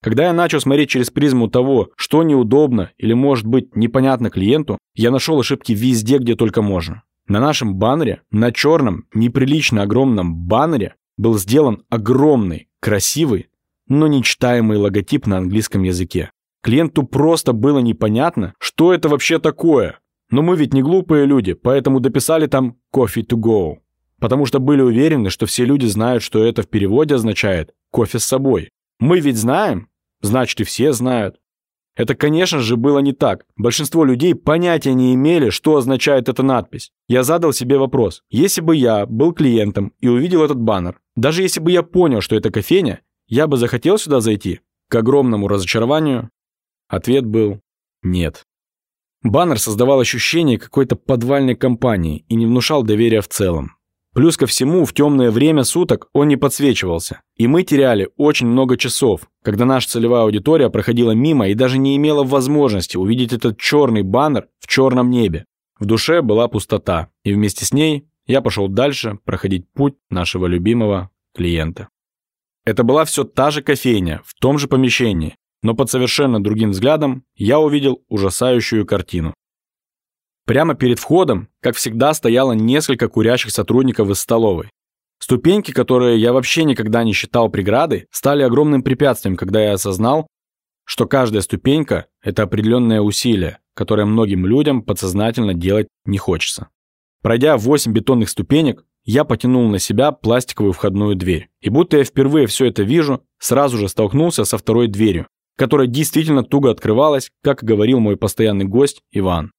Когда я начал смотреть через призму того, что неудобно или может быть непонятно клиенту, я нашел ошибки везде, где только можно. На нашем баннере, на черном, неприлично огромном баннере, был сделан огромный, красивый, но нечитаемый логотип на английском языке. Клиенту просто было непонятно, что это вообще такое. Но мы ведь не глупые люди, поэтому дописали там «coffee to go». Потому что были уверены, что все люди знают, что это в переводе означает «кофе с собой». Мы ведь знаем, Значит, и все знают. Это, конечно же, было не так. Большинство людей понятия не имели, что означает эта надпись. Я задал себе вопрос. Если бы я был клиентом и увидел этот баннер, даже если бы я понял, что это кофейня, я бы захотел сюда зайти? К огромному разочарованию ответ был «нет». Баннер создавал ощущение какой-то подвальной компании и не внушал доверия в целом. Плюс ко всему, в темное время суток он не подсвечивался. И мы теряли очень много часов, когда наша целевая аудитория проходила мимо и даже не имела возможности увидеть этот черный баннер в черном небе. В душе была пустота, и вместе с ней я пошел дальше проходить путь нашего любимого клиента. Это была все та же кофейня, в том же помещении, но под совершенно другим взглядом я увидел ужасающую картину. Прямо перед входом, как всегда, стояло несколько курящих сотрудников из столовой. Ступеньки, которые я вообще никогда не считал преградой, стали огромным препятствием, когда я осознал, что каждая ступенька – это определенное усилие, которое многим людям подсознательно делать не хочется. Пройдя 8 бетонных ступенек, я потянул на себя пластиковую входную дверь. И будто я впервые все это вижу, сразу же столкнулся со второй дверью, которая действительно туго открывалась, как говорил мой постоянный гость Иван.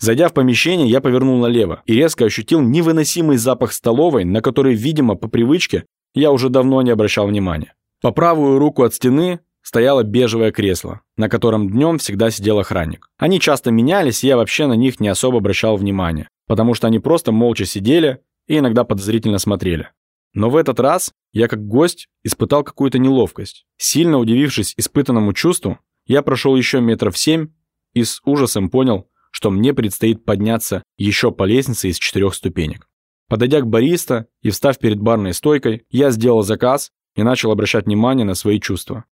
Зайдя в помещение, я повернул налево и резко ощутил невыносимый запах столовой, на который, видимо, по привычке, я уже давно не обращал внимания. По правую руку от стены стояло бежевое кресло, на котором днем всегда сидел охранник. Они часто менялись, и я вообще на них не особо обращал внимания, потому что они просто молча сидели и иногда подозрительно смотрели. Но в этот раз я как гость испытал какую-то неловкость. Сильно удивившись испытанному чувству, я прошел еще метров семь и с ужасом понял, что мне предстоит подняться еще по лестнице из четырех ступенек. Подойдя к бариста и встав перед барной стойкой, я сделал заказ и начал обращать внимание на свои чувства.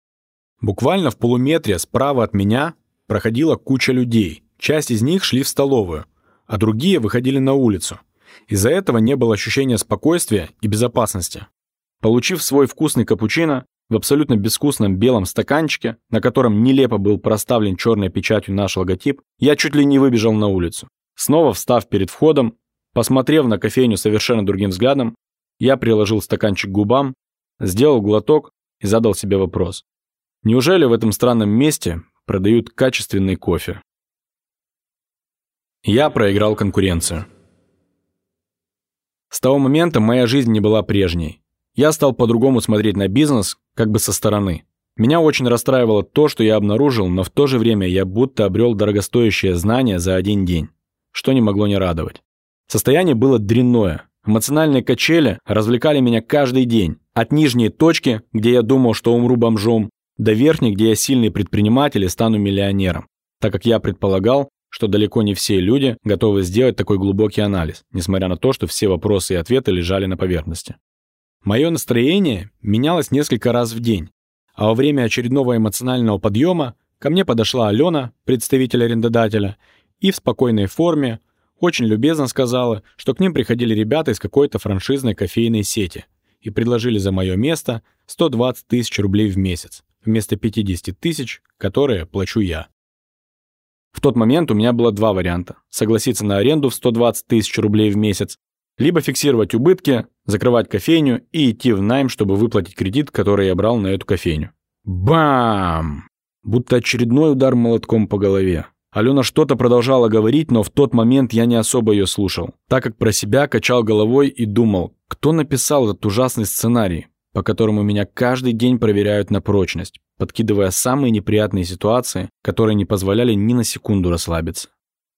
Буквально в полуметре справа от меня проходила куча людей. Часть из них шли в столовую, а другие выходили на улицу. Из-за этого не было ощущения спокойствия и безопасности. Получив свой вкусный капучино, в абсолютно безвкусном белом стаканчике, на котором нелепо был проставлен черной печатью наш логотип, я чуть ли не выбежал на улицу. Снова встав перед входом, посмотрев на кофейню совершенно другим взглядом, я приложил стаканчик к губам, сделал глоток и задал себе вопрос. Неужели в этом странном месте продают качественный кофе? Я проиграл конкуренцию. С того момента моя жизнь не была прежней. Я стал по-другому смотреть на бизнес, как бы со стороны. Меня очень расстраивало то, что я обнаружил, но в то же время я будто обрел дорогостоящее знание за один день, что не могло не радовать. Состояние было дрянное. Эмоциональные качели развлекали меня каждый день. От нижней точки, где я думал, что умру бомжом, до верхней, где я сильный предприниматель и стану миллионером. Так как я предполагал, что далеко не все люди готовы сделать такой глубокий анализ, несмотря на то, что все вопросы и ответы лежали на поверхности. Мое настроение менялось несколько раз в день, а во время очередного эмоционального подъема ко мне подошла Алена, представитель арендодателя, и в спокойной форме очень любезно сказала, что к ним приходили ребята из какой-то франшизной кофейной сети и предложили за мое место 120 тысяч рублей в месяц, вместо 50 тысяч, которые плачу я. В тот момент у меня было два варианта. Согласиться на аренду в 120 тысяч рублей в месяц либо фиксировать убытки, закрывать кофейню и идти в найм, чтобы выплатить кредит, который я брал на эту кофейню. Бам! Будто очередной удар молотком по голове. Алена что-то продолжала говорить, но в тот момент я не особо ее слушал, так как про себя качал головой и думал, кто написал этот ужасный сценарий, по которому меня каждый день проверяют на прочность, подкидывая самые неприятные ситуации, которые не позволяли ни на секунду расслабиться.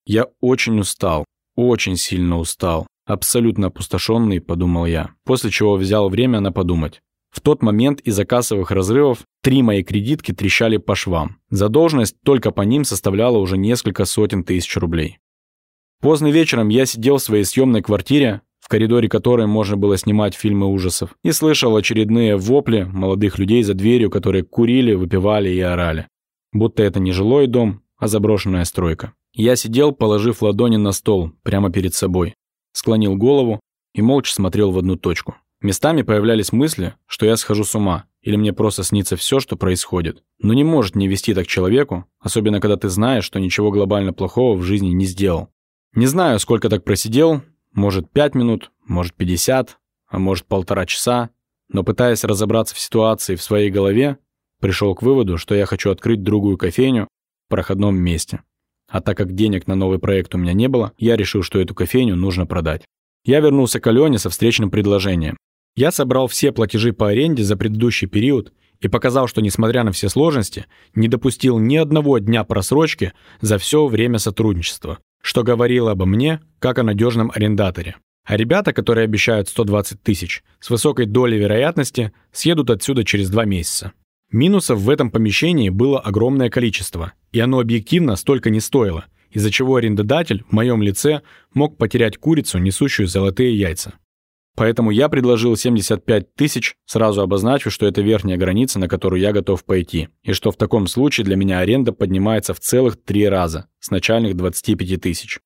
Я очень устал, очень сильно устал. Абсолютно опустошенный, подумал я, после чего взял время на подумать. В тот момент из-за кассовых разрывов три мои кредитки трещали по швам. Задолженность только по ним составляла уже несколько сотен тысяч рублей. Поздно вечером я сидел в своей съемной квартире, в коридоре которой можно было снимать фильмы ужасов, и слышал очередные вопли молодых людей за дверью, которые курили, выпивали и орали. Будто это не жилой дом, а заброшенная стройка. Я сидел, положив ладони на стол, прямо перед собой склонил голову и молча смотрел в одну точку. Местами появлялись мысли, что я схожу с ума, или мне просто снится все, что происходит. Но не может не вести так человеку, особенно когда ты знаешь, что ничего глобально плохого в жизни не сделал. Не знаю, сколько так просидел, может пять минут, может пятьдесят, а может полтора часа, но пытаясь разобраться в ситуации в своей голове, пришел к выводу, что я хочу открыть другую кофейню проходном месте. А так как денег на новый проект у меня не было, я решил, что эту кофейню нужно продать. Я вернулся к Алене со встречным предложением. Я собрал все платежи по аренде за предыдущий период и показал, что, несмотря на все сложности, не допустил ни одного дня просрочки за все время сотрудничества, что говорило обо мне как о надежном арендаторе. А ребята, которые обещают 120 тысяч, с высокой долей вероятности съедут отсюда через два месяца. Минусов в этом помещении было огромное количество, и оно объективно столько не стоило, из-за чего арендодатель в моем лице мог потерять курицу, несущую золотые яйца. Поэтому я предложил 75 тысяч, сразу обозначив, что это верхняя граница, на которую я готов пойти, и что в таком случае для меня аренда поднимается в целых три раза, с начальных 25 тысяч.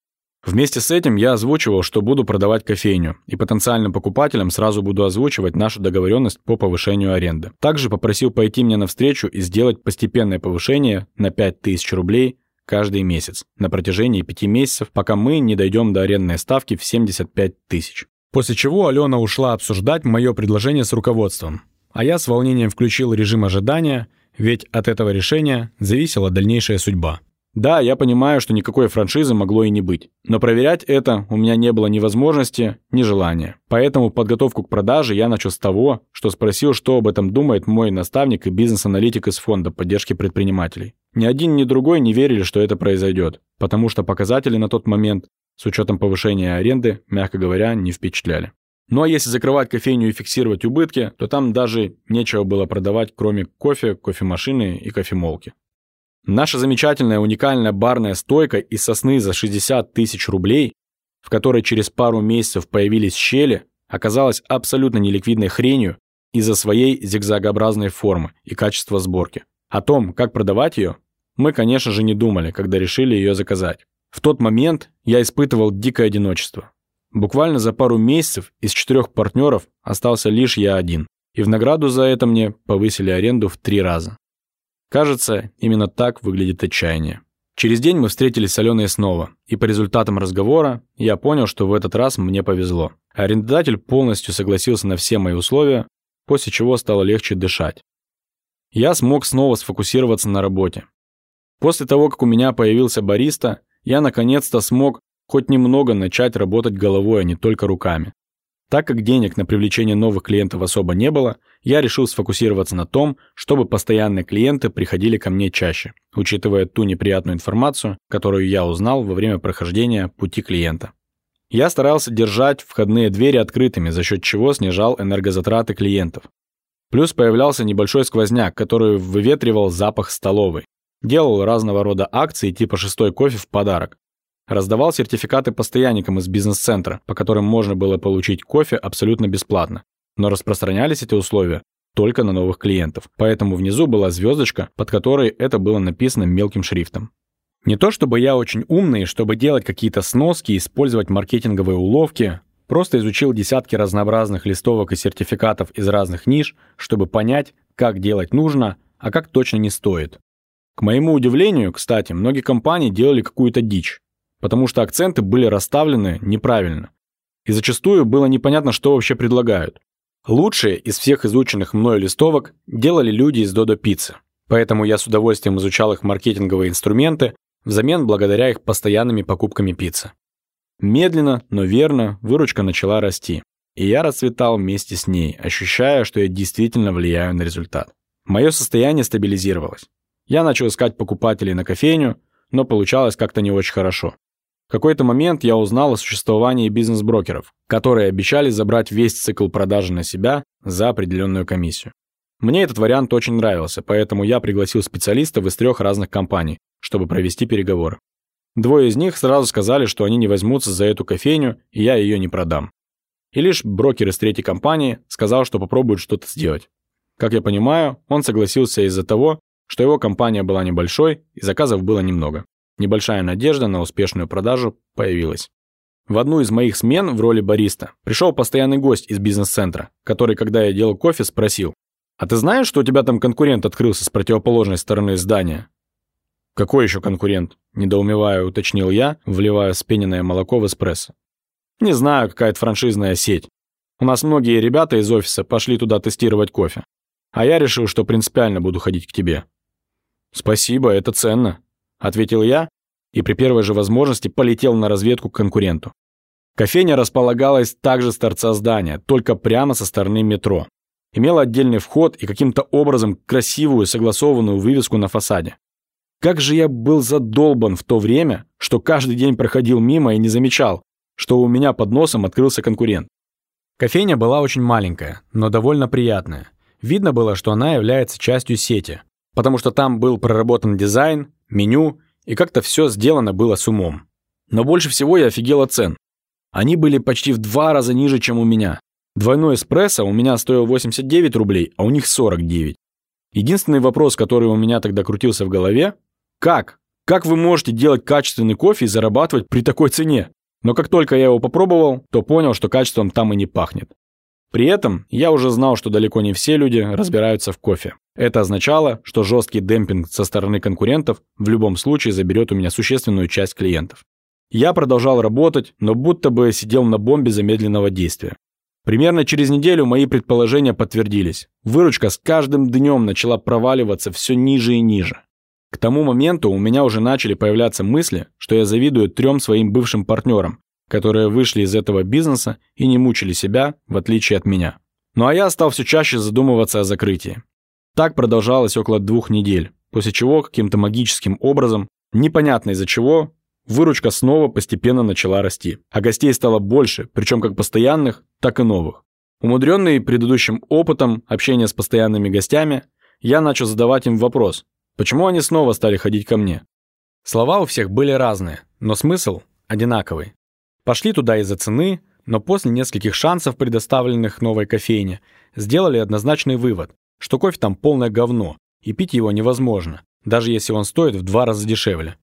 Вместе с этим я озвучивал, что буду продавать кофейню, и потенциальным покупателям сразу буду озвучивать нашу договоренность по повышению аренды. Также попросил пойти мне навстречу и сделать постепенное повышение на 5000 рублей каждый месяц на протяжении 5 месяцев, пока мы не дойдем до арендной ставки в 75 тысяч. После чего Алена ушла обсуждать мое предложение с руководством, а я с волнением включил режим ожидания, ведь от этого решения зависела дальнейшая судьба. Да, я понимаю, что никакой франшизы могло и не быть. Но проверять это у меня не было ни возможности, ни желания. Поэтому подготовку к продаже я начал с того, что спросил, что об этом думает мой наставник и бизнес-аналитик из фонда поддержки предпринимателей. Ни один, ни другой не верили, что это произойдет, потому что показатели на тот момент, с учетом повышения аренды, мягко говоря, не впечатляли. Ну а если закрывать кофейню и фиксировать убытки, то там даже нечего было продавать, кроме кофе, кофемашины и кофемолки. Наша замечательная уникальная барная стойка из сосны за 60 тысяч рублей, в которой через пару месяцев появились щели, оказалась абсолютно неликвидной хренью из-за своей зигзагообразной формы и качества сборки. О том, как продавать ее, мы, конечно же, не думали, когда решили ее заказать. В тот момент я испытывал дикое одиночество. Буквально за пару месяцев из четырех партнеров остался лишь я один. И в награду за это мне повысили аренду в три раза. Кажется, именно так выглядит отчаяние. Через день мы встретились с Аленой снова, и по результатам разговора я понял, что в этот раз мне повезло. Арендодатель полностью согласился на все мои условия, после чего стало легче дышать. Я смог снова сфокусироваться на работе. После того, как у меня появился бариста, я наконец-то смог хоть немного начать работать головой, а не только руками. Так как денег на привлечение новых клиентов особо не было, я решил сфокусироваться на том, чтобы постоянные клиенты приходили ко мне чаще, учитывая ту неприятную информацию, которую я узнал во время прохождения пути клиента. Я старался держать входные двери открытыми, за счет чего снижал энергозатраты клиентов. Плюс появлялся небольшой сквозняк, который выветривал запах столовой. Делал разного рода акции типа шестой кофе в подарок. Раздавал сертификаты постоянникам из бизнес-центра, по которым можно было получить кофе абсолютно бесплатно. Но распространялись эти условия только на новых клиентов. Поэтому внизу была звездочка, под которой это было написано мелким шрифтом. Не то чтобы я очень умный, чтобы делать какие-то сноски использовать маркетинговые уловки, просто изучил десятки разнообразных листовок и сертификатов из разных ниш, чтобы понять, как делать нужно, а как точно не стоит. К моему удивлению, кстати, многие компании делали какую-то дичь потому что акценты были расставлены неправильно. И зачастую было непонятно, что вообще предлагают. Лучшие из всех изученных мною листовок делали люди из Додо Пиццы. Поэтому я с удовольствием изучал их маркетинговые инструменты, взамен благодаря их постоянными покупками пиццы. Медленно, но верно выручка начала расти. И я расцветал вместе с ней, ощущая, что я действительно влияю на результат. Мое состояние стабилизировалось. Я начал искать покупателей на кофейню, но получалось как-то не очень хорошо. Какой-то момент я узнал о существовании бизнес-брокеров, которые обещали забрать весь цикл продажи на себя за определенную комиссию. Мне этот вариант очень нравился, поэтому я пригласил специалистов из трех разных компаний, чтобы провести переговоры. Двое из них сразу сказали, что они не возьмутся за эту кофейню, и я ее не продам. И лишь брокер из третьей компании сказал, что попробует что-то сделать. Как я понимаю, он согласился из-за того, что его компания была небольшой и заказов было немного. Небольшая надежда на успешную продажу появилась. В одну из моих смен в роли бариста пришел постоянный гость из бизнес-центра, который, когда я делал кофе, спросил, «А ты знаешь, что у тебя там конкурент открылся с противоположной стороны здания?» «Какой еще конкурент?» – недоумевая уточнил я, вливая спененное молоко в эспрессо. «Не знаю, какая-то франшизная сеть. У нас многие ребята из офиса пошли туда тестировать кофе. А я решил, что принципиально буду ходить к тебе». «Спасибо, это ценно», ответил я и при первой же возможности полетел на разведку к конкуренту. Кофейня располагалась также с торца здания, только прямо со стороны метро. Имела отдельный вход и каким-то образом красивую согласованную вывеску на фасаде. Как же я был задолбан в то время, что каждый день проходил мимо и не замечал, что у меня под носом открылся конкурент. Кофейня была очень маленькая, но довольно приятная. Видно было, что она является частью сети, потому что там был проработан дизайн, меню, и как-то все сделано было с умом. Но больше всего я офигел от цен. Они были почти в два раза ниже, чем у меня. Двойной эспрессо у меня стоил 89 рублей, а у них 49. Единственный вопрос, который у меня тогда крутился в голове, как? Как вы можете делать качественный кофе и зарабатывать при такой цене? Но как только я его попробовал, то понял, что качеством там и не пахнет. При этом я уже знал, что далеко не все люди разбираются в кофе. Это означало, что жесткий демпинг со стороны конкурентов в любом случае заберет у меня существенную часть клиентов. Я продолжал работать, но будто бы сидел на бомбе замедленного действия. Примерно через неделю мои предположения подтвердились. Выручка с каждым днем начала проваливаться все ниже и ниже. К тому моменту у меня уже начали появляться мысли, что я завидую трем своим бывшим партнерам, которые вышли из этого бизнеса и не мучили себя, в отличие от меня. Ну а я стал все чаще задумываться о закрытии. Так продолжалось около двух недель, после чего каким-то магическим образом, непонятно из-за чего, выручка снова постепенно начала расти, а гостей стало больше, причем как постоянных, так и новых. Умудренный предыдущим опытом общения с постоянными гостями, я начал задавать им вопрос, Почему они снова стали ходить ко мне? Слова у всех были разные, но смысл одинаковый. Пошли туда из-за цены, но после нескольких шансов, предоставленных новой кофейне, сделали однозначный вывод, что кофе там полное говно, и пить его невозможно, даже если он стоит в два раза дешевле.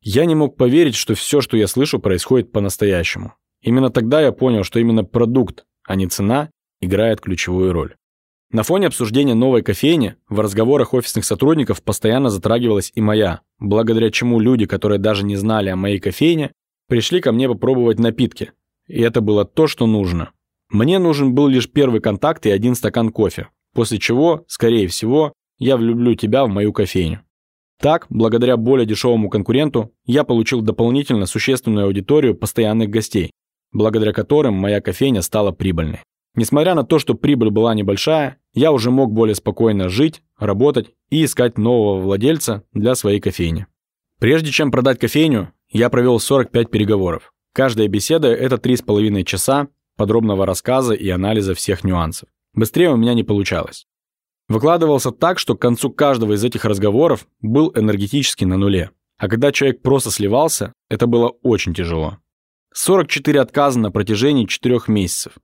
Я не мог поверить, что все, что я слышу, происходит по-настоящему. Именно тогда я понял, что именно продукт, а не цена, играет ключевую роль. На фоне обсуждения новой кофейни в разговорах офисных сотрудников постоянно затрагивалась и моя, благодаря чему люди, которые даже не знали о моей кофейне, пришли ко мне попробовать напитки. И это было то, что нужно. Мне нужен был лишь первый контакт и один стакан кофе, после чего, скорее всего, я влюблю тебя в мою кофейню. Так, благодаря более дешевому конкуренту, я получил дополнительно существенную аудиторию постоянных гостей, благодаря которым моя кофейня стала прибыльной. Несмотря на то, что прибыль была небольшая, я уже мог более спокойно жить, работать и искать нового владельца для своей кофейни. Прежде чем продать кофейню, я провел 45 переговоров. Каждая беседа – это 3,5 часа подробного рассказа и анализа всех нюансов. Быстрее у меня не получалось. Выкладывался так, что к концу каждого из этих разговоров был энергетически на нуле. А когда человек просто сливался, это было очень тяжело. 44 отказа на протяжении 4 месяцев.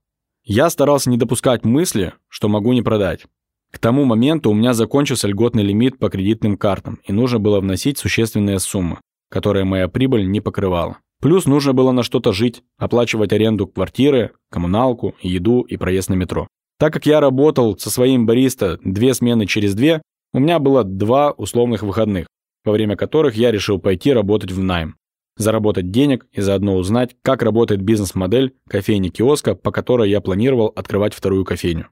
Я старался не допускать мысли, что могу не продать. К тому моменту у меня закончился льготный лимит по кредитным картам, и нужно было вносить существенные суммы, которые моя прибыль не покрывала. Плюс нужно было на что-то жить, оплачивать аренду квартиры, коммуналку, еду и проезд на метро. Так как я работал со своим бариста две смены через две, у меня было два условных выходных, во время которых я решил пойти работать в найм заработать денег и заодно узнать, как работает бизнес-модель кофейни-киоска, по которой я планировал открывать вторую кофейню.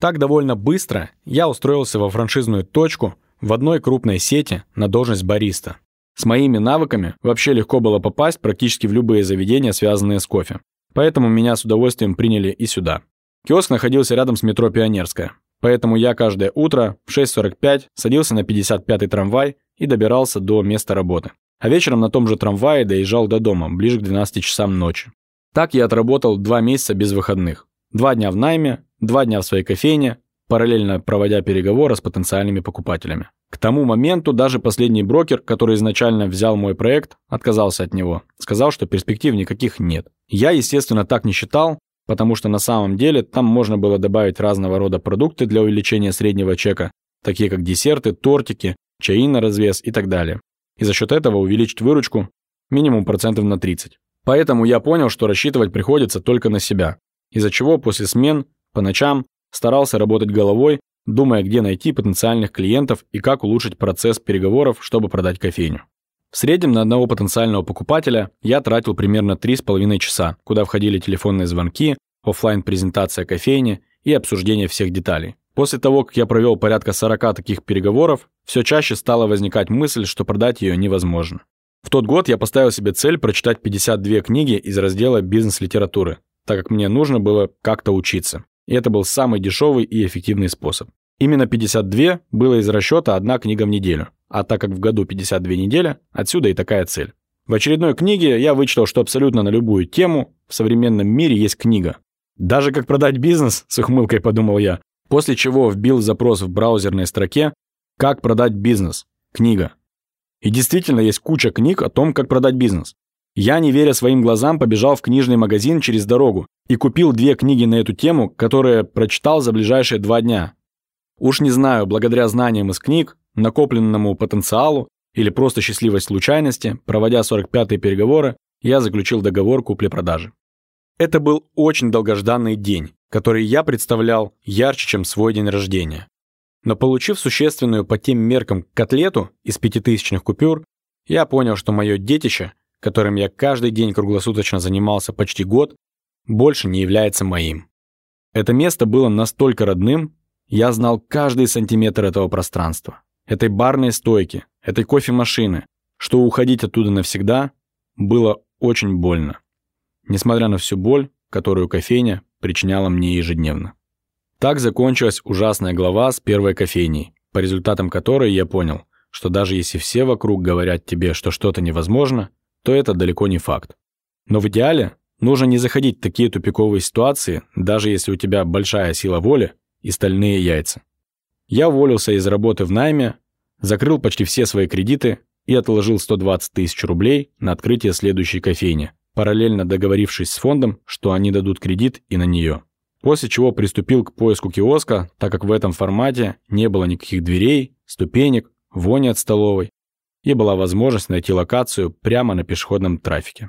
Так довольно быстро я устроился во франшизную точку в одной крупной сети на должность бариста. С моими навыками вообще легко было попасть практически в любые заведения, связанные с кофе. Поэтому меня с удовольствием приняли и сюда. Киоск находился рядом с метро Пионерская. Поэтому я каждое утро в 6.45 садился на 55-й трамвай и добирался до места работы а вечером на том же трамвае доезжал до дома, ближе к 12 часам ночи. Так я отработал два месяца без выходных. Два дня в найме, два дня в своей кофейне, параллельно проводя переговоры с потенциальными покупателями. К тому моменту даже последний брокер, который изначально взял мой проект, отказался от него. Сказал, что перспектив никаких нет. Я, естественно, так не считал, потому что на самом деле там можно было добавить разного рода продукты для увеличения среднего чека, такие как десерты, тортики, чаи на развес и так далее и за счет этого увеличить выручку минимум процентов на 30. Поэтому я понял, что рассчитывать приходится только на себя, из-за чего после смен по ночам старался работать головой, думая, где найти потенциальных клиентов и как улучшить процесс переговоров, чтобы продать кофейню. В среднем на одного потенциального покупателя я тратил примерно 3,5 часа, куда входили телефонные звонки, офлайн презентация кофейни и обсуждение всех деталей. После того, как я провел порядка 40 таких переговоров, все чаще стала возникать мысль, что продать ее невозможно. В тот год я поставил себе цель прочитать 52 книги из раздела бизнес-литературы, так как мне нужно было как-то учиться. И это был самый дешевый и эффективный способ. Именно 52 было из расчета одна книга в неделю, а так как в году 52 недели, отсюда и такая цель. В очередной книге я вычитал, что абсолютно на любую тему в современном мире есть книга. Даже как продать бизнес, с ухмылкой подумал я, после чего вбил запрос в браузерной строке «Как продать бизнес? Книга». И действительно есть куча книг о том, как продать бизнес. Я, не веря своим глазам, побежал в книжный магазин через дорогу и купил две книги на эту тему, которые прочитал за ближайшие два дня. Уж не знаю, благодаря знаниям из книг, накопленному потенциалу или просто счастливой случайности, проводя 45-е переговоры, я заключил договор купли-продажи. Это был очень долгожданный день, который я представлял ярче, чем свой день рождения. Но получив существенную по тем меркам котлету из пятитысячных купюр, я понял, что мое детище, которым я каждый день круглосуточно занимался почти год, больше не является моим. Это место было настолько родным, я знал каждый сантиметр этого пространства, этой барной стойки, этой кофемашины, что уходить оттуда навсегда было очень больно. Несмотря на всю боль, которую кофейня причиняла мне ежедневно. Так закончилась ужасная глава с первой кофейней, по результатам которой я понял, что даже если все вокруг говорят тебе, что что-то невозможно, то это далеко не факт. Но в идеале нужно не заходить в такие тупиковые ситуации, даже если у тебя большая сила воли и стальные яйца. Я уволился из работы в найме, закрыл почти все свои кредиты и отложил 120 тысяч рублей на открытие следующей кофейни, параллельно договорившись с фондом, что они дадут кредит и на нее. После чего приступил к поиску киоска, так как в этом формате не было никаких дверей, ступенек, вони от столовой, и была возможность найти локацию прямо на пешеходном трафике.